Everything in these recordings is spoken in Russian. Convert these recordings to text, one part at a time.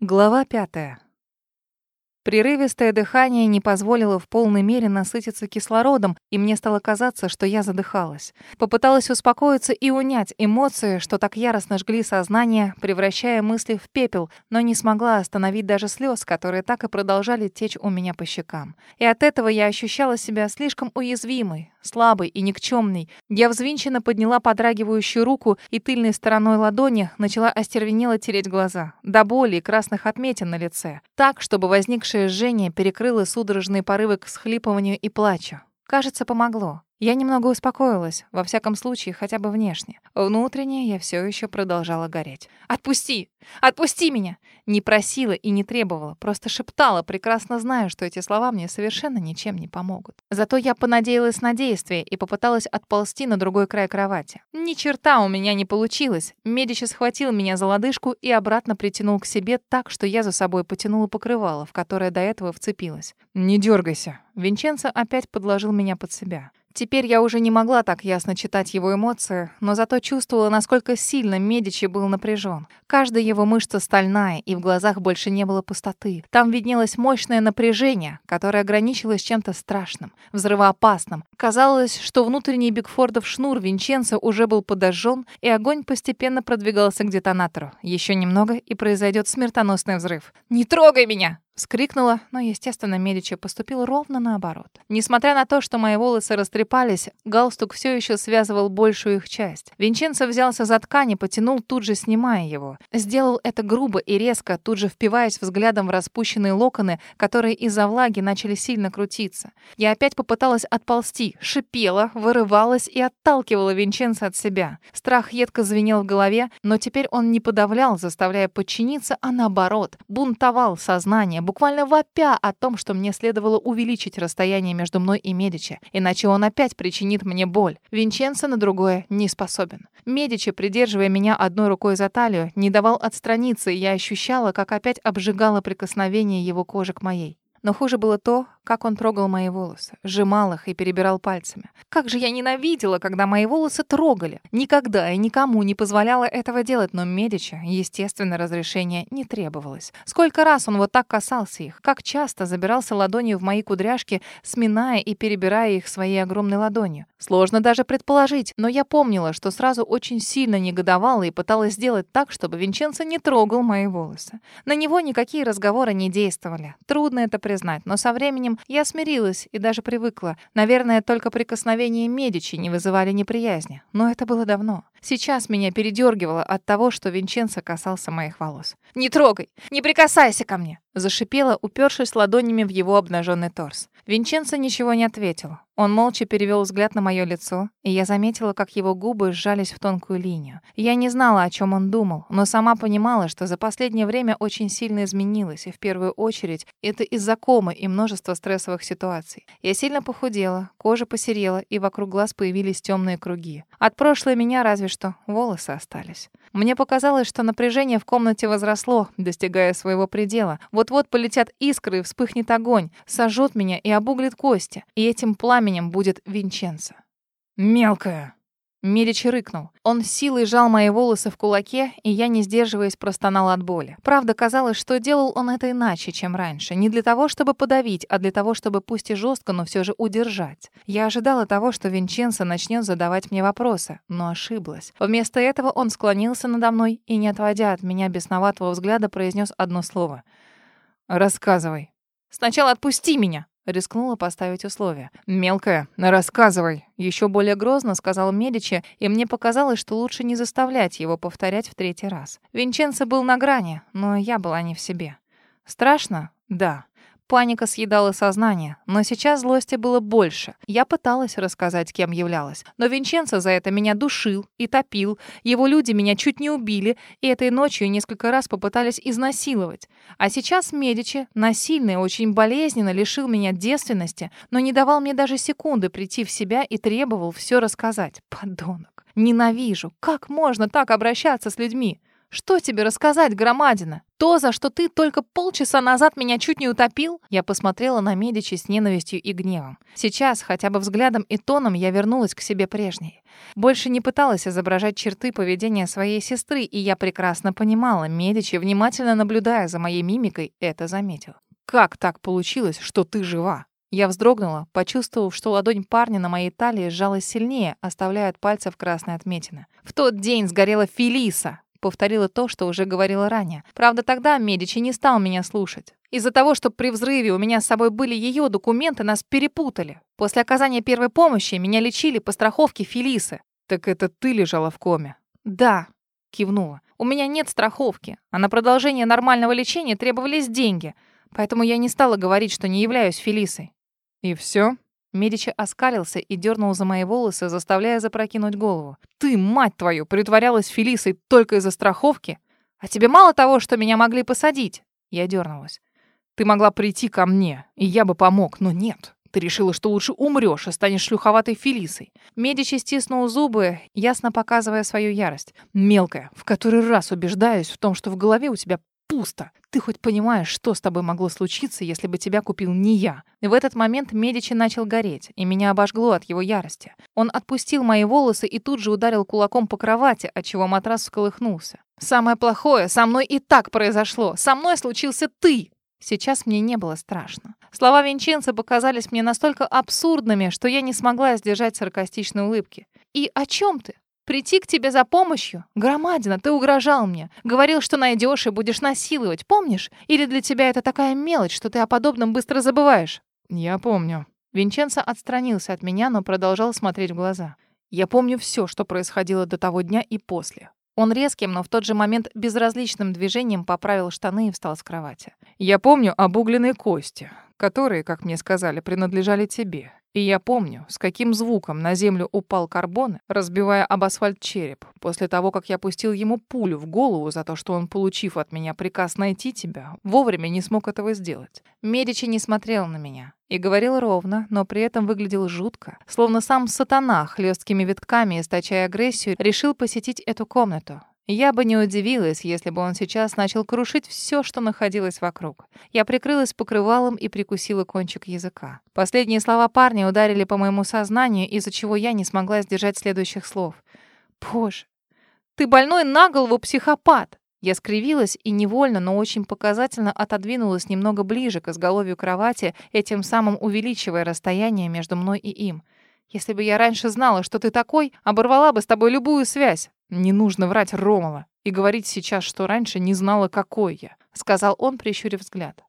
Глава пятая. Прерывистое дыхание не позволило в полной мере насытиться кислородом, и мне стало казаться, что я задыхалась. Попыталась успокоиться и унять эмоции, что так яростно жгли сознание, превращая мысли в пепел, но не смогла остановить даже слез, которые так и продолжали течь у меня по щекам. И от этого я ощущала себя слишком уязвимой, слабой и никчемной. Я взвинченно подняла подрагивающую руку и тыльной стороной ладони начала остервенело тереть глаза, до боли и красных отметин на лице, так, чтобы возникшие Острое жжение перекрыло судорожные порывы к схлипыванию и плачу. Кажется, помогло. Я немного успокоилась, во всяком случае, хотя бы внешне. Внутренне я все еще продолжала гореть. «Отпусти! Отпусти меня!» Не просила и не требовала, просто шептала, прекрасно зная, что эти слова мне совершенно ничем не помогут. Зато я понадеялась на действие и попыталась отползти на другой край кровати. Ни черта у меня не получилось. Медичи схватил меня за лодыжку и обратно притянул к себе так, что я за собой потянула покрывало, в которое до этого вцепилась. «Не дергайся!» Винченцо опять подложил меня под себя. Теперь я уже не могла так ясно читать его эмоции, но зато чувствовала, насколько сильно Медичи был напряжен. Каждая его мышца стальная, и в глазах больше не было пустоты. Там виднелось мощное напряжение, которое ограничилось чем-то страшным, взрывоопасным. Казалось, что внутренний Бигфордов шнур Винченцо уже был подожжен, и огонь постепенно продвигался к детонатору. Еще немного, и произойдет смертоносный взрыв. «Не трогай меня!» Скрикнула, но, естественно, Медичи поступил ровно наоборот. Несмотря на то, что мои волосы растрепались, галстук все еще связывал большую их часть. Винченцо взялся за ткань и потянул, тут же снимая его. Сделал это грубо и резко, тут же впиваясь взглядом в распущенные локоны, которые из-за влаги начали сильно крутиться. Я опять попыталась отползти, шипела, вырывалась и отталкивала Винченцо от себя. Страх едко звенел в голове, но теперь он не подавлял, заставляя подчиниться, а наоборот, бунтовал сознание, буквально вопя о том, что мне следовало увеличить расстояние между мной и Медичи, иначе он опять причинит мне боль. Винченцо на другое не способен. Медичи, придерживая меня одной рукой за талию, не давал отстраниться, и я ощущала, как опять обжигало прикосновение его кожи к моей. Но хуже было то, как он трогал мои волосы, сжимал их и перебирал пальцами. Как же я ненавидела, когда мои волосы трогали. Никогда и никому не позволяла этого делать, но Медичи, естественно, разрешения не требовалось. Сколько раз он вот так касался их, как часто забирался ладонью в мои кудряшки, сминая и перебирая их своей огромной ладонью. Сложно даже предположить, но я помнила, что сразу очень сильно негодовала и пыталась сделать так, чтобы Винченцо не трогал мои волосы. На него никакие разговоры не действовали. Трудно это признать, но со временем я смирилась и даже привыкла. Наверное, только прикосновения Медичи не вызывали неприязни. Но это было давно. Сейчас меня передергивало от того, что Винченцо касался моих волос. «Не трогай! Не прикасайся ко мне!» Зашипела, упершись ладонями в его обнаженный торс. Винченцо ничего не ответил. Он молча перевел взгляд на мое лицо, и я заметила, как его губы сжались в тонкую линию. Я не знала, о чем он думал, но сама понимала, что за последнее время очень сильно изменилось, и в первую очередь это из-за комы и множества стрессовых ситуаций. Я сильно похудела, кожа посерела, и вокруг глаз появились темные круги. От прошлой меня разве что волосы остались. Мне показалось, что напряжение в комнате возросло, достигая своего предела. Вот-вот полетят искры и вспыхнет огонь, сожжет меня и обуглит кости. И этим пламенем будет Винченцо. «Мелкая!» Медич рыкнул. Он силой жал мои волосы в кулаке, и я, не сдерживаясь, простонала от боли. Правда, казалось, что делал он это иначе, чем раньше. Не для того, чтобы подавить, а для того, чтобы пусть и жестко, но все же удержать. Я ожидала того, что Винченцо начнет задавать мне вопросы, но ошиблась. Вместо этого он склонился надо мной и, не отводя от меня бесноватого взгляда, произнес одно слово. «Рассказывай». «Сначала отпусти меня!» Рискнула поставить условия. «Мелкая, рассказывай!» Еще более грозно сказал Медичи, и мне показалось, что лучше не заставлять его повторять в третий раз. Винченцо был на грани, но я была не в себе. Страшно? Да. Паника съедала сознание, но сейчас злости было больше. Я пыталась рассказать, кем являлась, но Винченцо за это меня душил и топил. Его люди меня чуть не убили, и этой ночью несколько раз попытались изнасиловать. А сейчас Медичи насильно и очень болезненно лишил меня девственности, но не давал мне даже секунды прийти в себя и требовал все рассказать. Подонок. Ненавижу. Как можно так обращаться с людьми? Что тебе рассказать, громадина? То, за что ты только полчаса назад меня чуть не утопил?» Я посмотрела на Медичи с ненавистью и гневом. Сейчас, хотя бы взглядом и тоном, я вернулась к себе прежней. Больше не пыталась изображать черты поведения своей сестры, и я прекрасно понимала, Медичи, внимательно наблюдая за моей мимикой, это заметил. «Как так получилось, что ты жива?» Я вздрогнула, почувствовав, что ладонь парня на моей талии сжалась сильнее, оставляя от пальцев красные отметины. «В тот день сгорела Фелиса!» Повторила то, что уже говорила ранее. Правда, тогда Медичи не стал меня слушать. Из-за того, что при взрыве у меня с собой были ее документы, нас перепутали. После оказания первой помощи меня лечили по страховке Фелисы. «Так это ты лежала в коме?» «Да», — кивнула. «У меня нет страховки, а на продолжение нормального лечения требовались деньги, поэтому я не стала говорить, что не являюсь Фелисой». «И все? Медичи оскалился и дернул за мои волосы, заставляя запрокинуть голову. «Ты, мать твою, притворялась Фелисой только из-за страховки? А тебе мало того, что меня могли посадить?» Я дернулась. «Ты могла прийти ко мне, и я бы помог, но нет. Ты решила, что лучше умрешь и станешь шлюховатой Фелисой». Медичи стиснул зубы, ясно показывая свою ярость. «Мелкая, в который раз убеждаюсь в том, что в голове у тебя пусто. Ты хоть понимаешь, что с тобой могло случиться, если бы тебя купил не я?» В этот момент Медичи начал гореть, и меня обожгло от его ярости. Он отпустил мои волосы и тут же ударил кулаком по кровати, отчего матрас всколыхнулся. «Самое плохое со мной и так произошло. Со мной случился ты!» Сейчас мне не было страшно. Слова Винченца показались мне настолько абсурдными, что я не смогла сдержать саркастичной улыбки. «И о чем ты? Прийти к тебе за помощью? Громадина, ты угрожал мне. Говорил, что найдешь и будешь насиловать, помнишь? Или для тебя это такая мелочь, что ты о подобном быстро забываешь? Я помню. Винченцо отстранился от меня, но продолжал смотреть в глаза. Я помню все, что происходило до того дня и после. Он резким, но в тот же момент безразличным движением поправил штаны и встал с кровати. Я помню обугленные кости, которые, как мне сказали, принадлежали тебе. И я помню, с каким звуком на землю упал карбон, разбивая об асфальт череп, после того, как я пустил ему пулю в голову за то, что он, получив от меня приказ найти тебя, вовремя не смог этого сделать. Медичи не смотрел на меня и говорил ровно, но при этом выглядел жутко, словно сам сатана, хлесткими витками источая агрессию, решил посетить эту комнату. Я бы не удивилась, если бы он сейчас начал крушить все, что находилось вокруг. Я прикрылась покрывалом и прикусила кончик языка. Последние слова парня ударили по моему сознанию, из-за чего я не смогла сдержать следующих слов. «Боже, ты больной на голову психопат!» Я скривилась и невольно, но очень показательно отодвинулась немного ближе к изголовью кровати, этим самым увеличивая расстояние между мной и им. «Если бы я раньше знала, что ты такой, оборвала бы с тобой любую связь. «Не нужно врать Ромова и говорить сейчас, что раньше не знала, какой я», — сказал он, прищурив взгляд.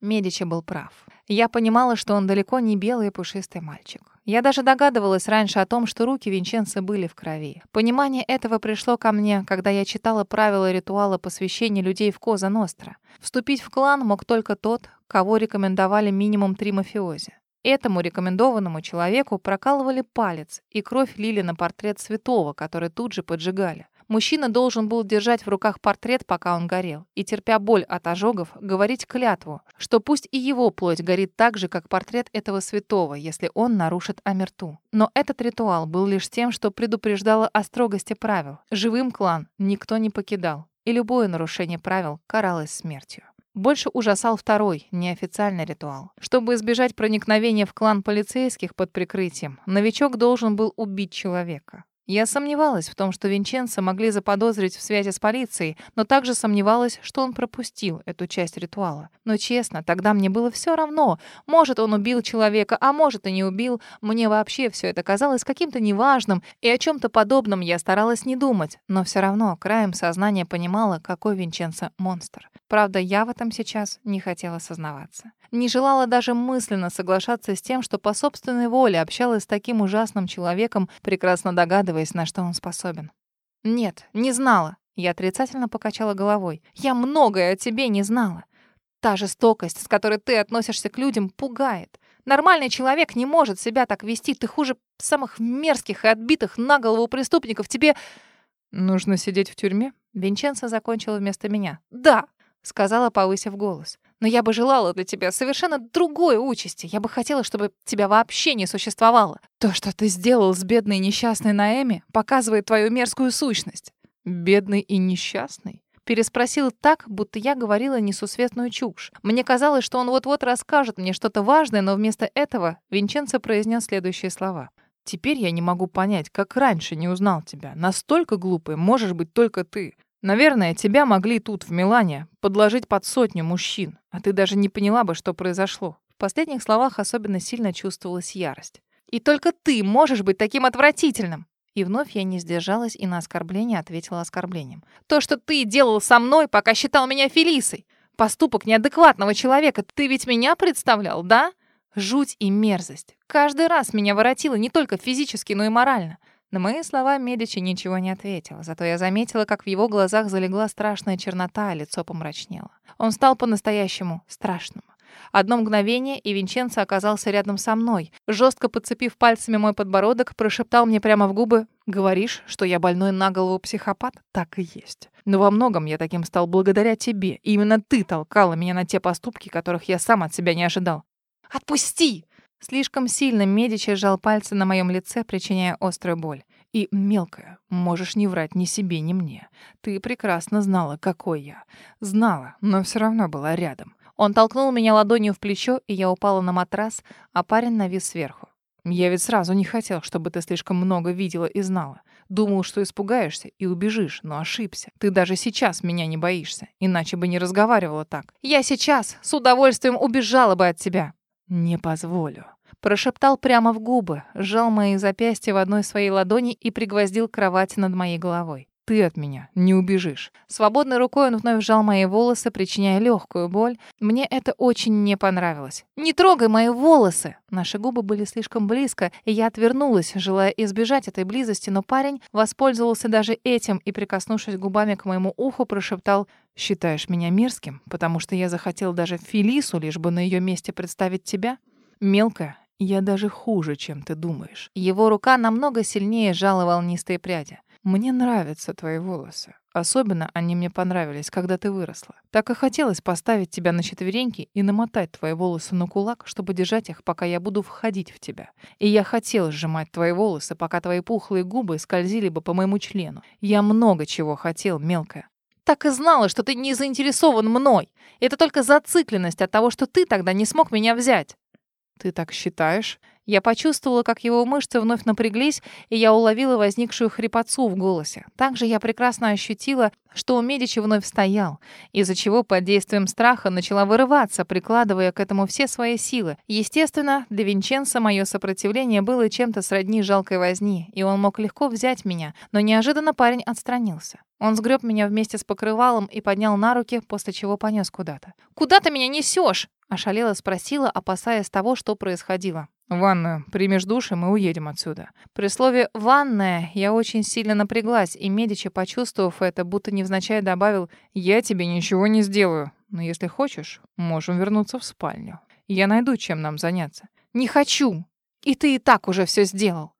Медичи был прав. Я понимала, что он далеко не белый и пушистый мальчик. Я даже догадывалась раньше о том, что руки Винченца были в крови. Понимание этого пришло ко мне, когда я читала правила ритуала посвящения людей в Коза Ностра. Вступить в клан мог только тот, кого рекомендовали минимум три мафиози. Этому рекомендованному человеку прокалывали палец, и кровь лили на портрет святого, который тут же поджигали. Мужчина должен был держать в руках портрет, пока он горел, и, терпя боль от ожогов, говорить клятву, что пусть и его плоть горит так же, как портрет этого святого, если он нарушит Амерту. Но этот ритуал был лишь тем, что предупреждало о строгости правил. Живым клан никто не покидал, и любое нарушение правил каралось смертью. Больше ужасал второй, неофициальный ритуал. Чтобы избежать проникновения в клан полицейских под прикрытием, новичок должен был убить человека. Я сомневалась в том, что Винченцо могли заподозрить в связи с полицией, но также сомневалась, что он пропустил эту часть ритуала. Но честно, тогда мне было все равно. Может, он убил человека, а может и не убил. Мне вообще все это казалось каким-то неважным, и о чем-то подобном я старалась не думать. Но все равно краем сознания понимала, какой Винченцо монстр. Правда, я в этом сейчас не хотела сознаваться. Не желала даже мысленно соглашаться с тем, что по собственной воле общалась с таким ужасным человеком, прекрасно догадываясь, на что он способен. «Нет, не знала». Я отрицательно покачала головой. «Я многое о тебе не знала. Та жестокость, с которой ты относишься к людям, пугает. Нормальный человек не может себя так вести. Ты хуже самых мерзких и отбитых на голову преступников. Тебе...» «Нужно сидеть в тюрьме?» Винченцо закончил вместо меня. «Да!» — сказала, повысив голос. «Но я бы желала для тебя совершенно другой участи. Я бы хотела, чтобы тебя вообще не существовало. То, что ты сделал с бедной несчастной Наэми, показывает твою мерзкую сущность. Бедный и несчастный? Переспросил так, будто я говорила несусветную чушь. Мне казалось, что он вот-вот расскажет мне что-то важное, но вместо этого Винченцо произнес следующие слова. «Теперь я не могу понять, как раньше не узнал тебя. Настолько глупый можешь быть только ты. Наверное, тебя могли тут, в Милане, подложить под сотню мужчин, а ты даже не поняла бы, что произошло». В последних словах особенно сильно чувствовалась ярость. «И только ты можешь быть таким отвратительным!» И вновь я не сдержалась и на оскорбление ответила оскорблением. «То, что ты делал со мной, пока считал меня Фелисой! Поступок неадекватного человека! Ты ведь меня представлял, да? Жуть и мерзость! Каждый раз меня воротило не только физически, но и морально!» На мои слова Медичи ничего не ответил, зато я заметила, как в его глазах залегла страшная чернота, а лицо помрачнело. Он стал по-настоящему страшным. Одно мгновение, и Винченцо оказался рядом со мной. Жестко подцепив пальцами мой подбородок, прошептал мне прямо в губы «Говоришь, что я больной на голову психопат? Так и есть. Но во многом я таким стал благодаря тебе. И именно ты толкала меня на те поступки, которых я сам от себя не ожидал. Отпусти!» Слишком сильно Медичи сжал пальцы на моем лице, причиняя острую боль. И, мелкая, можешь не врать ни себе, ни мне. Ты прекрасно знала, какой я. Знала, но все равно была рядом. Он толкнул меня ладонью в плечо, и я упала на матрас, а парень навис сверху. «Я ведь сразу не хотел, чтобы ты слишком много видела и знала. Думал, что испугаешься и убежишь, но ошибся. Ты даже сейчас меня не боишься, иначе бы не разговаривала так. Я сейчас с удовольствием убежала бы от тебя». «Не позволю», прошептал прямо в губы, сжал мои запястья в одной своей ладони и пригвоздил кровать над моей головой ты от меня не убежишь. Свободной рукой он вновь сжал мои волосы, причиняя легкую боль. Мне это очень не понравилось. «Не трогай мои волосы!» Наши губы были слишком близко, и я отвернулась, желая избежать этой близости, но парень воспользовался даже этим и, прикоснувшись губами к моему уху, прошептал «Считаешь меня мерзким, потому что я захотел даже Фелису, лишь бы на ее месте представить тебя? Мелкая, я даже хуже, чем ты думаешь». Его рука намного сильнее сжала волнистые пряди. Мне нравятся твои волосы. Особенно они мне понравились, когда ты выросла. Так и хотелось поставить тебя на четвереньки и намотать твои волосы на кулак, чтобы держать их, пока я буду входить в тебя. И я хотел сжимать твои волосы, пока твои пухлые губы скользили бы по моему члену. Я много чего хотел, мелкая. Так и знала, что ты не заинтересован мной. Это только зацикленность от того, что ты тогда не смог меня взять. Ты так считаешь? Я почувствовала, как его мышцы вновь напряглись, и я уловила возникшую хрипотцу в голосе. Также я прекрасно ощутила, что у Медичи вновь стоял, из-за чего под действием страха начала вырываться, прикладывая к этому все свои силы. Естественно, для Винченца мое сопротивление было чем-то сродни жалкой возни, и он мог легко взять меня, но неожиданно парень отстранился. Он сгреб меня вместе с покрывалом и поднял на руки, после чего понес куда-то. «Куда ты меня несешь?» — ошалела спросила, опасаясь того, что происходило. «Ванную. Примешь душ, и мы уедем отсюда». При слове «ванная» я очень сильно напряглась, и Медичи, почувствовав это, будто невзначай добавил «Я тебе ничего не сделаю, но если хочешь, можем вернуться в спальню. Я найду, чем нам заняться». «Не хочу! И ты и так уже все сделал!»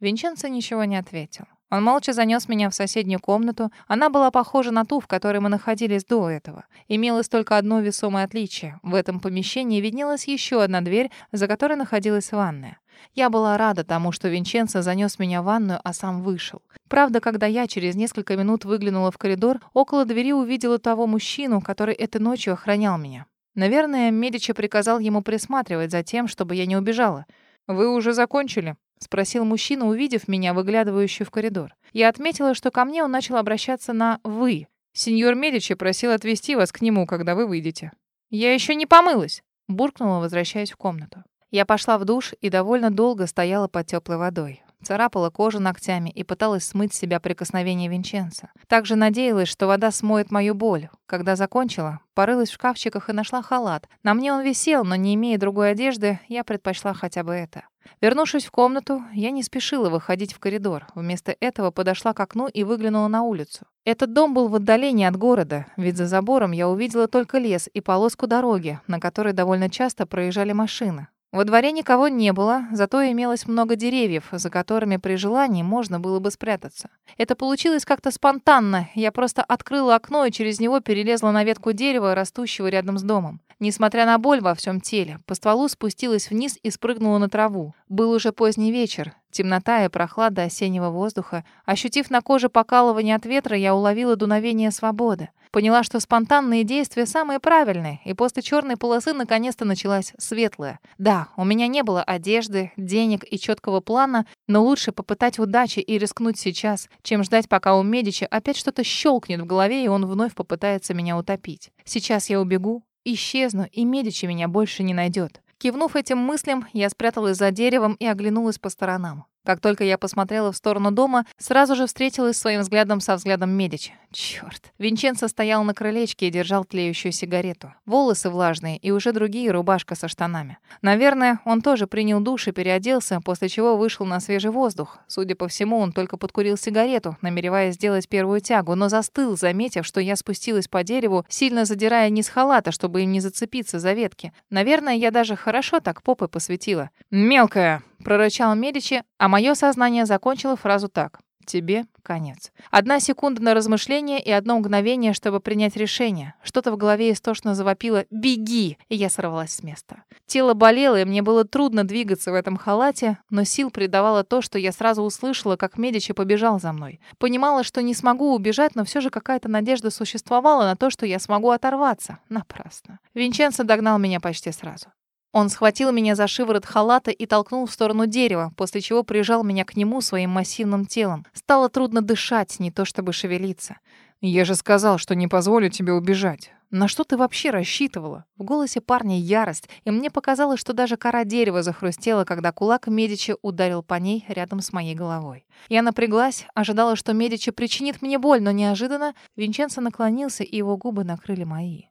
Винченцо ничего не ответил. Он молча занес меня в соседнюю комнату. Она была похожа на ту, в которой мы находились до этого. Имелось только одно весомое отличие. В этом помещении виднелась еще одна дверь, за которой находилась ванная. Я была рада тому, что Винченцо занес меня в ванную, а сам вышел. Правда, когда я через несколько минут выглянула в коридор, около двери увидела того мужчину, который этой ночью охранял меня. Наверное, Медичи приказал ему присматривать за тем, чтобы я не убежала. «Вы уже закончили?» — спросил мужчина, увидев меня, выглядывающую в коридор. Я отметила, что ко мне он начал обращаться на «вы». «Сеньор Медичи просил отвезти вас к нему, когда вы выйдете». «Я еще не помылась», — буркнула, возвращаясь в комнату. Я пошла в душ и довольно долго стояла под теплой водой. Царапала кожу ногтями и пыталась смыть с себя прикосновение Винченца. Также надеялась, что вода смоет мою боль. Когда закончила, порылась в шкафчиках и нашла халат. На мне он висел, но не имея другой одежды, я предпочла хотя бы это. Вернувшись в комнату, я не спешила выходить в коридор. Вместо этого подошла к окну и выглянула на улицу. Этот дом был в отдалении от города, ведь за забором я увидела только лес и полоску дороги, на которой довольно часто проезжали машины. Во дворе никого не было, зато имелось много деревьев, за которыми при желании можно было бы спрятаться. Это получилось как-то спонтанно. Я просто открыла окно и через него перелезла на ветку дерева, растущего рядом с домом. Несмотря на боль во всем теле, по стволу спустилась вниз и спрыгнула на траву. Был уже поздний вечер. Темнота и прохлада осеннего воздуха. Ощутив на коже покалывание от ветра, я уловила дуновение свободы. Поняла, что спонтанные действия самые правильные, и после черной полосы наконец-то началась светлая. Да, у меня не было одежды, денег и четкого плана, но лучше попытать удачи и рискнуть сейчас, чем ждать, пока у Медичи опять что-то щелкнет в голове, и он вновь попытается меня утопить. Сейчас я убегу, исчезну, и Медичи меня больше не найдет. Кивнув этим мыслям, я спряталась за деревом и оглянулась по сторонам. Как только я посмотрела в сторону дома, сразу же встретилась своим взглядом со взглядом Медичи. Чёрт. Винченцо стоял на крылечке и держал тлеющую сигарету. Волосы влажные и уже другие рубашка со штанами. Наверное, он тоже принял душ и переоделся, после чего вышел на свежий воздух. Судя по всему, он только подкурил сигарету, намереваясь сделать первую тягу, но застыл, заметив, что я спустилась по дереву, сильно задирая низ халата, чтобы им не зацепиться за ветки. Наверное, я даже хорошо так попы посветила. «Мелкая!» Прорычал Медичи, а мое сознание закончило фразу так. Тебе конец. Одна секунда на размышление и одно мгновение, чтобы принять решение. Что-то в голове истошно завопило «Беги!» и я сорвалась с места. Тело болело, и мне было трудно двигаться в этом халате, но сил придавало то, что я сразу услышала, как Медичи побежал за мной. Понимала, что не смогу убежать, но все же какая-то надежда существовала на то, что я смогу оторваться. Напрасно. Винченцо догнал меня почти сразу. Он схватил меня за шиворот халата и толкнул в сторону дерева, после чего прижал меня к нему своим массивным телом. Стало трудно дышать, не то чтобы шевелиться. «Я же сказал, что не позволю тебе убежать. На что ты вообще рассчитывала?» В голосе парня ярость, и мне показалось, что даже кора дерева захрустела, когда кулак Медичи ударил по ней рядом с моей головой. Я напряглась, ожидала, что Медичи причинит мне боль, но неожиданно Винченцо наклонился, и его губы накрыли мои.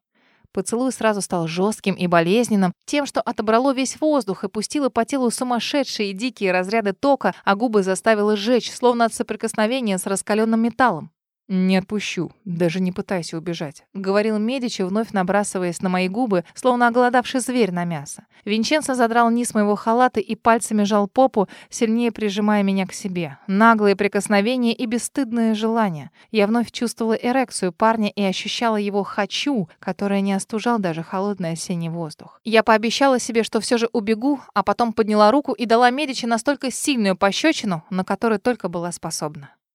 Поцелуй сразу стал жестким и болезненным, тем, что отобрало весь воздух и пустило по телу сумасшедшие дикие разряды тока, а губы заставило сжечь, словно от соприкосновения с раскаленным металлом. «Не отпущу, даже не пытайся убежать», — говорил Медичи, вновь набрасываясь на мои губы, словно оголодавший зверь на мясо. Винченцо задрал низ моего халата и пальцами жал попу, сильнее прижимая меня к себе. Наглые прикосновения и бесстыдное желание. Я вновь чувствовала эрекцию парня и ощущала его «хочу», которое не остужал даже холодный осенний воздух. Я пообещала себе, что все же убегу, а потом подняла руку и дала Медичи настолько сильную пощечину, на которую только была способна.